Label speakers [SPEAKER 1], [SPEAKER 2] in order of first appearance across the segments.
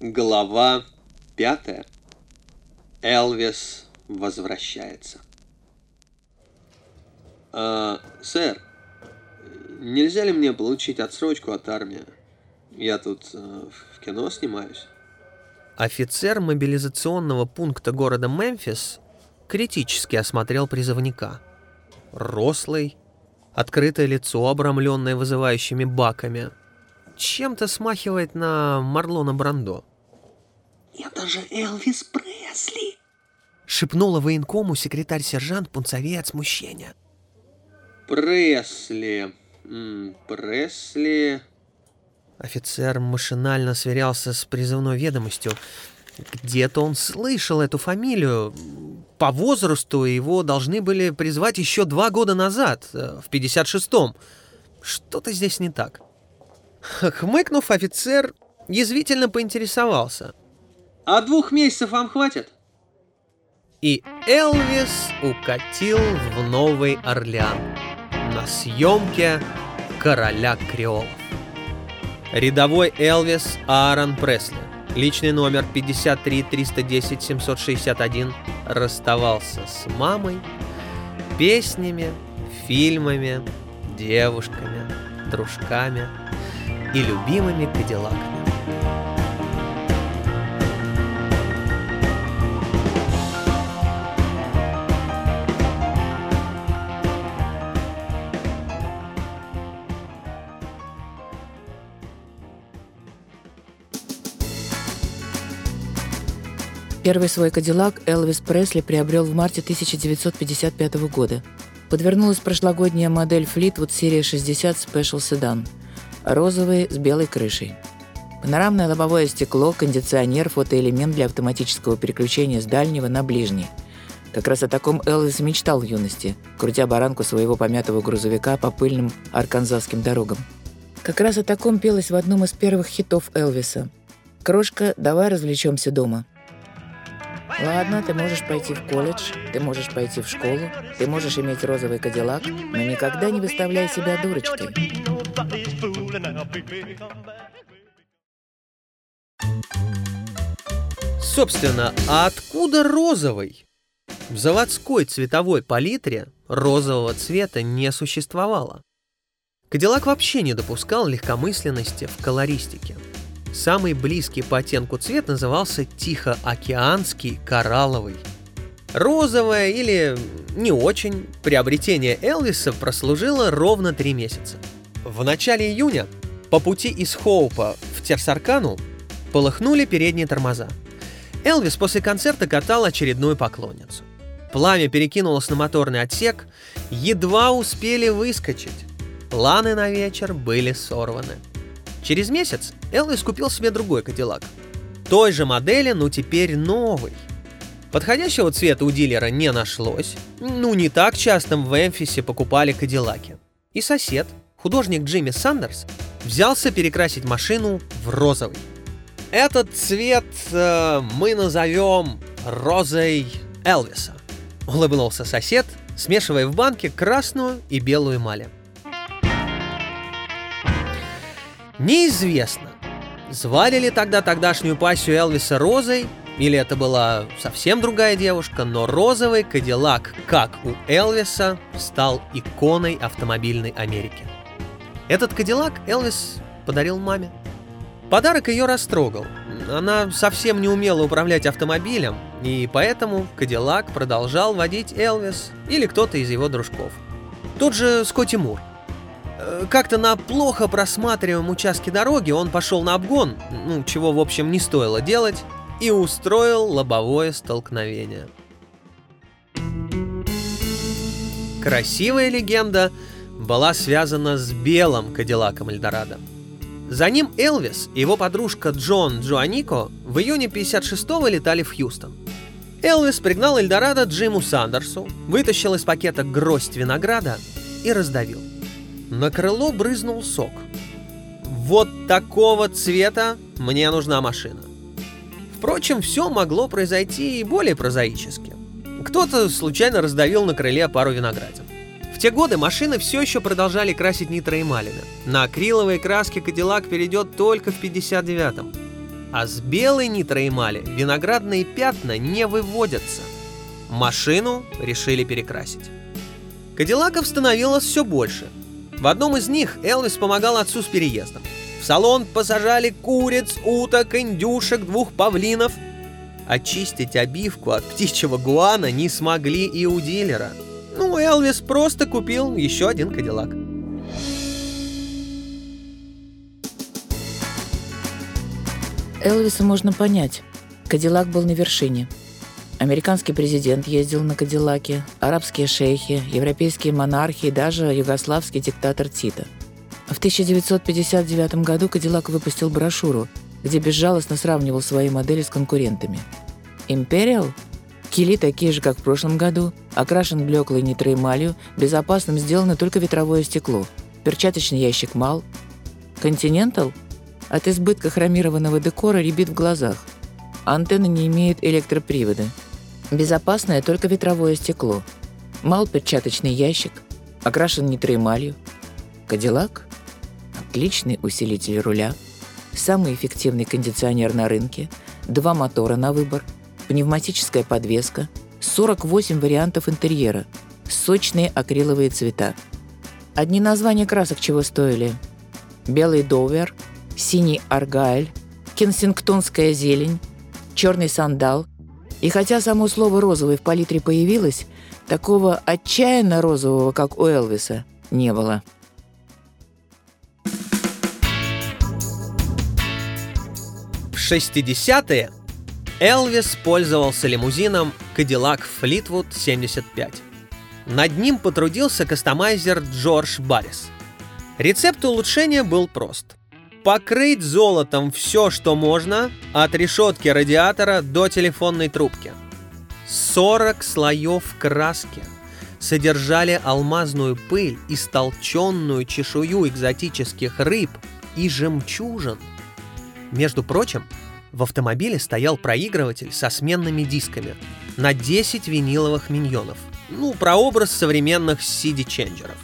[SPEAKER 1] Глава пятая. Элвис возвращается. А, сэр, нельзя ли мне получить отсрочку от армии? Я тут э, в кино снимаюсь.
[SPEAKER 2] Офицер мобилизационного пункта города Мемфис критически осмотрел призывника. Рослый, открытое лицо, обрамленное вызывающими баками. Чем-то смахивает на Марлона Брандо.
[SPEAKER 3] «Это же Элвис Пресли!»
[SPEAKER 2] Шепнула военкому секретарь-сержант пунцовее от смущения.
[SPEAKER 1] Пресли. М, Пресли.
[SPEAKER 2] Офицер машинально сверялся с призывной ведомостью. Где-то он слышал эту фамилию. По возрасту его должны были призвать еще два года назад, э, в 56-м. Что-то здесь не так. Хмыкнув, офицер язвительно поинтересовался.
[SPEAKER 1] А двух месяцев вам хватит?
[SPEAKER 2] И Элвис укатил в Новый Орлеан на съемке «Короля Креолов». Рядовой Элвис Аарон Пресли, личный номер 53 310 761, расставался с мамой, песнями, фильмами, девушками, дружками и любимыми кадиллаками.
[SPEAKER 4] Первый свой «Кадиллак» Элвис Пресли приобрел в марте 1955 года. Подвернулась прошлогодняя модель Fleetwood серия 60 Special Sedan. Розовый с белой крышей. Панорамное лобовое стекло, кондиционер, фотоэлемент для автоматического переключения с дальнего на ближний. Как раз о таком Элвис мечтал в юности, крутя баранку своего помятого грузовика по пыльным арканзасским дорогам. Как раз о таком пелось в одном из первых хитов Элвиса. «Крошка, давай развлечемся дома». Ладно, ты можешь пойти в колледж, ты можешь пойти в школу, ты можешь иметь розовый кадиллак, но никогда не выставляй себя дурочкой.
[SPEAKER 2] Собственно, а откуда розовый? В заводской цветовой палитре розового цвета не существовало. Кадиллак вообще не допускал легкомысленности в колористике. Самый близкий по оттенку цвет назывался Тихоокеанский коралловый. Розовое или не очень приобретение Элвиса прослужило ровно три месяца. В начале июня по пути из Хоупа в Терсаркану полыхнули передние тормоза. Элвис после концерта катал очередную поклонницу. Пламя перекинулось на моторный отсек, едва успели выскочить. Планы на вечер были сорваны. Через месяц Элвис купил себе другой Кадиллак. Той же модели, но теперь новый. Подходящего цвета у дилера не нашлось. Ну, не так часто в Эмфисе покупали Кадиллаки. И сосед, художник Джимми Сандерс, взялся перекрасить машину в розовый. Этот цвет э, мы назовем розой Элвиса, улыбнулся сосед, смешивая в банке красную и белую эмали. Неизвестно, звали ли тогда тогдашнюю пассию Элвиса Розой, или это была совсем другая девушка, но розовый Кадиллак, как у Элвиса, стал иконой автомобильной Америки. Этот Кадиллак Элвис подарил маме. Подарок ее растрогал. Она совсем не умела управлять автомобилем, и поэтому Кадиллак продолжал водить Элвис или кто-то из его дружков. Тот же Скотти Мур. Э, Как-то на плохо просматриваемом участке дороги он пошел на обгон, ну, чего, в общем, не стоило делать, и устроил лобовое столкновение. Красивая легенда была связана с белым Кадиллаком Эльдорадо. За ним Элвис и его подружка Джон Джоанико в июне 56-го летали в Хьюстон. Элвис пригнал Эльдорадо Джиму Сандерсу, вытащил из пакета гроздь винограда и раздавил. На крыло брызнул сок. Вот такого цвета мне нужна машина. Впрочем, все могло произойти и более прозаически. Кто-то случайно раздавил на крыле пару виноградин. В те годы машины все еще продолжали красить нитроэмалями. На акриловые краски Кадиллак перейдет только в 59-м. а с белой нитроэмали виноградные пятна не выводятся. Машину решили перекрасить. Кадиллаков становилось все больше. В одном из них Элвис помогал отцу с переездом. В салон посажали куриц, уток, индюшек, двух павлинов. Очистить обивку от птичьего гуана не смогли и у дилера. Ну, Элвис просто купил еще один Кадиллак.
[SPEAKER 4] Элвиса можно понять. Кадиллак был на вершине. Американский президент ездил на Кадиллаке, арабские шейхи, европейские монархи и даже югославский диктатор Тита. В 1959 году Кадиллак выпустил брошюру, где безжалостно сравнивал свои модели с конкурентами. Империал? Кили такие же, как в прошлом году, окрашен блеклой нитроэмалью, безопасным сделано только ветровое стекло, перчаточный ящик мал. Континентал? От избытка хромированного декора рябит в глазах. Антенна не имеет электропривода. Безопасное только ветровое стекло. Мал перчаточный ящик. Окрашен нитроэмалью. Кадиллак? Отличный усилитель руля. Самый эффективный кондиционер на рынке. Два мотора на выбор. Пневматическая подвеска. 48 вариантов интерьера. Сочные акриловые цвета. Одни названия красок чего стоили. Белый довер, синий аргайль, кенсингтонская зелень, черный сандал – и хотя само слово «розовый» в палитре появилось, такого отчаянно розового, как у Элвиса, не было.
[SPEAKER 2] В 60-е Элвис пользовался лимузином Cadillac Fleetwood 75. Над ним потрудился кастомайзер Джордж Баррис. Рецепт улучшения был прост покрыть золотом все, что можно, от решетки радиатора до телефонной трубки. 40 слоев краски содержали алмазную пыль, истолченную чешую экзотических рыб и жемчужин. Между прочим, в автомобиле стоял проигрыватель со сменными дисками на 10 виниловых миньонов. Ну, прообраз современных CD-ченджеров.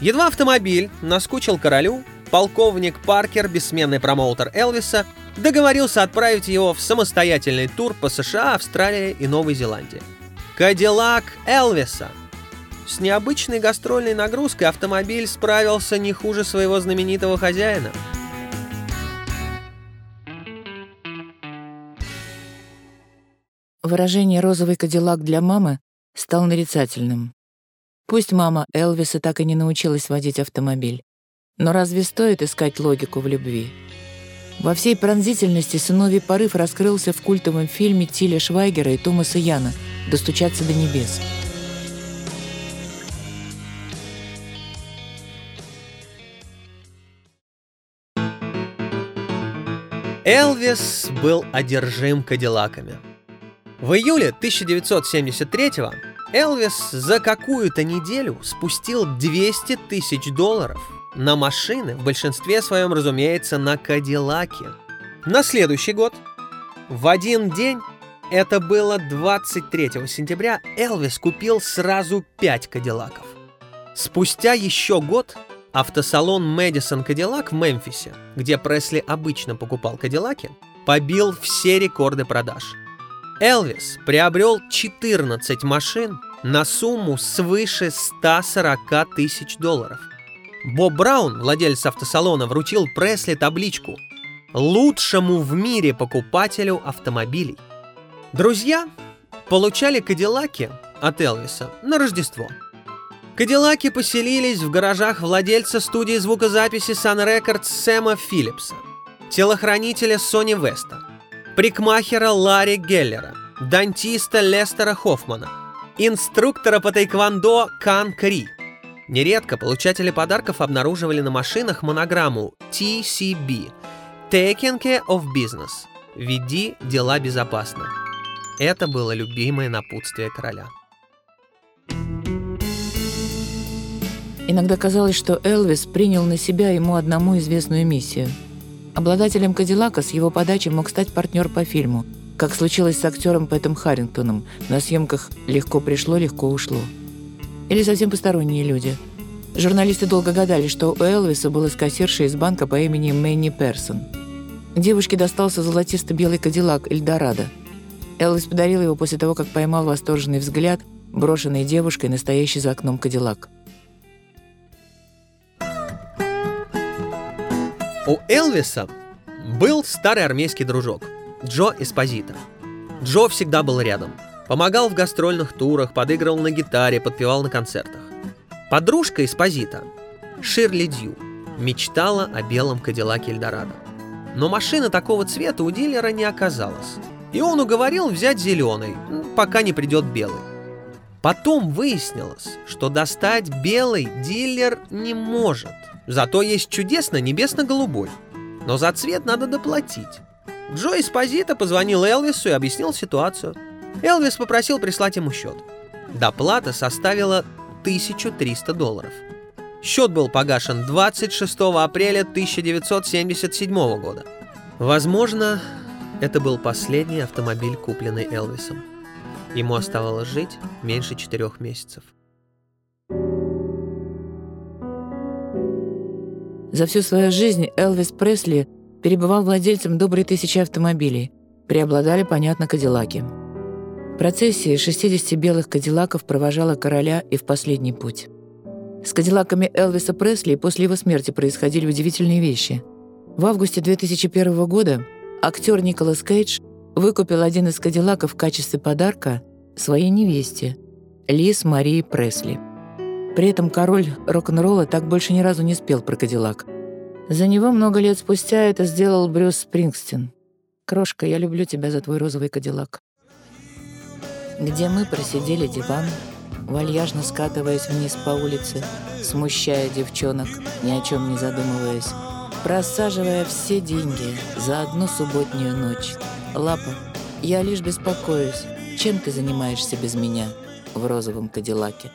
[SPEAKER 2] Едва автомобиль наскучил королю, полковник Паркер, бессменный промоутер Элвиса, договорился отправить его в самостоятельный тур по США, Австралии и Новой Зеландии. Кадиллак Элвиса. С необычной гастрольной нагрузкой автомобиль справился не хуже своего знаменитого хозяина.
[SPEAKER 4] Выражение «розовый кадиллак для мамы» стал нарицательным. Пусть мама Элвиса так и не научилась водить автомобиль. Но разве стоит искать логику в любви? Во всей пронзительности сыновий порыв раскрылся в культовом фильме Тиля Швайгера и Томаса Яна «Достучаться до небес».
[SPEAKER 2] Элвис был одержим кадиллаками. В июле 1973-го Элвис за какую-то неделю спустил 200 тысяч долларов – на машины, в большинстве своем, разумеется, на Кадиллаке. На следующий год, в один день, это было 23 сентября, Элвис купил сразу 5 Кадиллаков. Спустя еще год автосалон Мэдисон Кадиллак в Мемфисе, где Пресли обычно покупал Кадиллаки, побил все рекорды продаж. Элвис приобрел 14 машин на сумму свыше 140 тысяч долларов. Боб Браун, владелец автосалона, вручил Пресли табличку «Лучшему в мире покупателю автомобилей». Друзья получали Кадиллаки от Элвиса на Рождество. Кадиллаки поселились в гаражах владельца студии звукозаписи Sun Records Сэма Филлипса, телохранителя Сони Веста, прикмахера Ларри Геллера, дантиста Лестера Хоффмана, инструктора по тайквондо Кан Кри – Нередко получатели подарков обнаруживали на машинах монограмму TCB – Taking Care of Business – «Веди дела безопасно». Это было любимое напутствие короля.
[SPEAKER 4] Иногда казалось, что Элвис принял на себя ему одному известную миссию. Обладателем Кадиллака с его подачи мог стать партнер по фильму, как случилось с актером Пэтом Харрингтоном на съемках «Легко пришло, легко ушло» или совсем посторонние люди. Журналисты долго гадали, что у Элвиса была кассирша из банка по имени Мэнни Персон. Девушке достался золотисто-белый кадиллак Эльдорадо. Элвис подарил его после того, как поймал восторженный взгляд, брошенный девушкой, настоящий за окном кадиллак.
[SPEAKER 2] У Элвиса был старый армейский дружок Джо Эспозито. Джо всегда был рядом. Помогал в гастрольных турах, подыгрывал на гитаре, подпевал на концертах. Подружка Эспозито, Ширли Дью, мечтала о белом Кадиллаке Эльдорадо. Но машина такого цвета у дилера не оказалась. И он уговорил взять зеленый, пока не придет белый. Потом выяснилось, что достать белый дилер не может. Зато есть чудесно небесно-голубой. Но за цвет надо доплатить. Джо Эспозито позвонил Элвису и объяснил ситуацию. Элвис попросил прислать ему счет. Доплата составила 1300 долларов. Счет был погашен 26 апреля 1977 года. Возможно, это был последний автомобиль, купленный Элвисом. Ему оставалось жить меньше четырех месяцев.
[SPEAKER 4] За всю свою жизнь Элвис Пресли перебывал владельцем доброй тысячи автомобилей. Преобладали, понятно, кадиллаки. Процессия 60 белых кадиллаков провожала короля и в последний путь. С кадиллаками Элвиса Пресли после его смерти происходили удивительные вещи. В августе 2001 года актер Николас Кейдж выкупил один из кадиллаков в качестве подарка своей невесте, Лиз Марии Пресли. При этом король рок-н-ролла так больше ни разу не спел про кадиллак. За него много лет спустя это сделал Брюс Спрингстин. «Крошка, я люблю тебя за твой розовый кадиллак». Где мы просидели диван, вальяжно скатываясь вниз по улице, смущая девчонок, ни о чем не задумываясь, просаживая все деньги за одну субботнюю ночь. Лапа, я лишь беспокоюсь, чем ты занимаешься без меня в розовом кадиллаке?